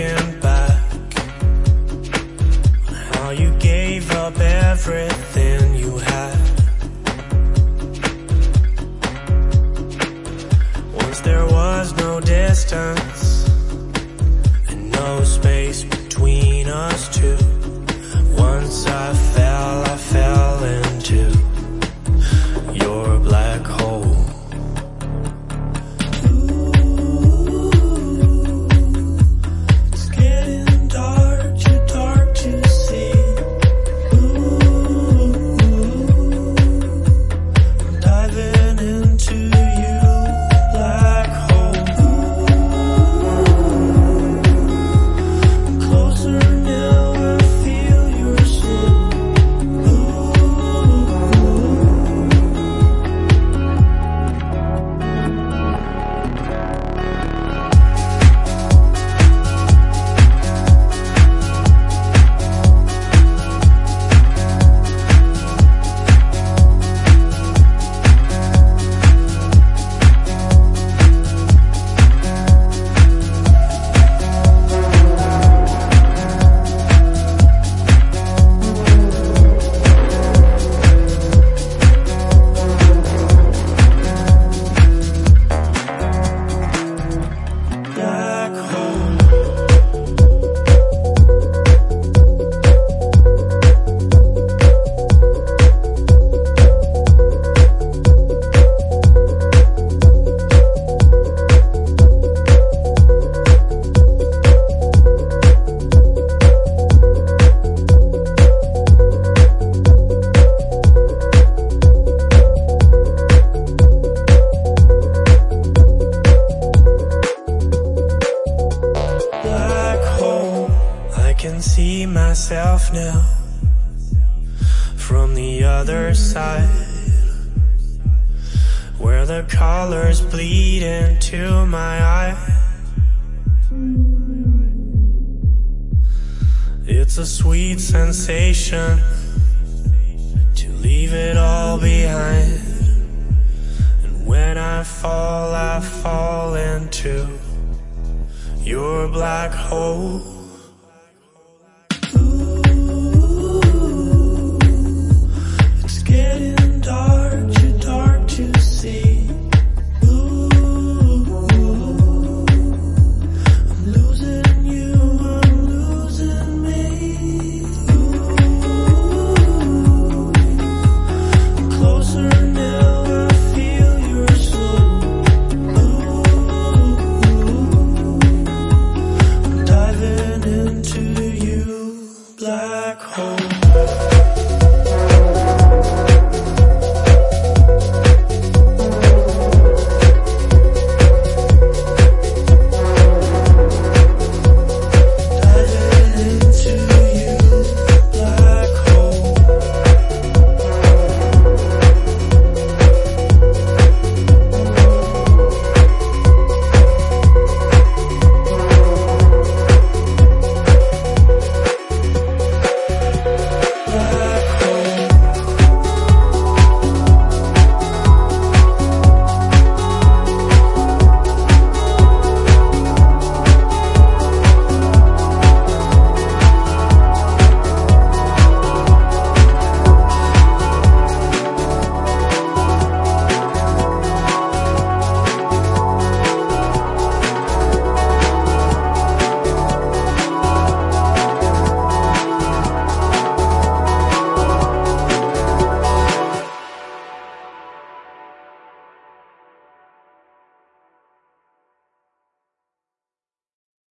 looking back on how you gave up everything you had. Once there was no distance myself now from the other side. Where the colors bleed into my eye. It's a sweet sensation to leave it all behind. And when I fall, I fall into your black hole.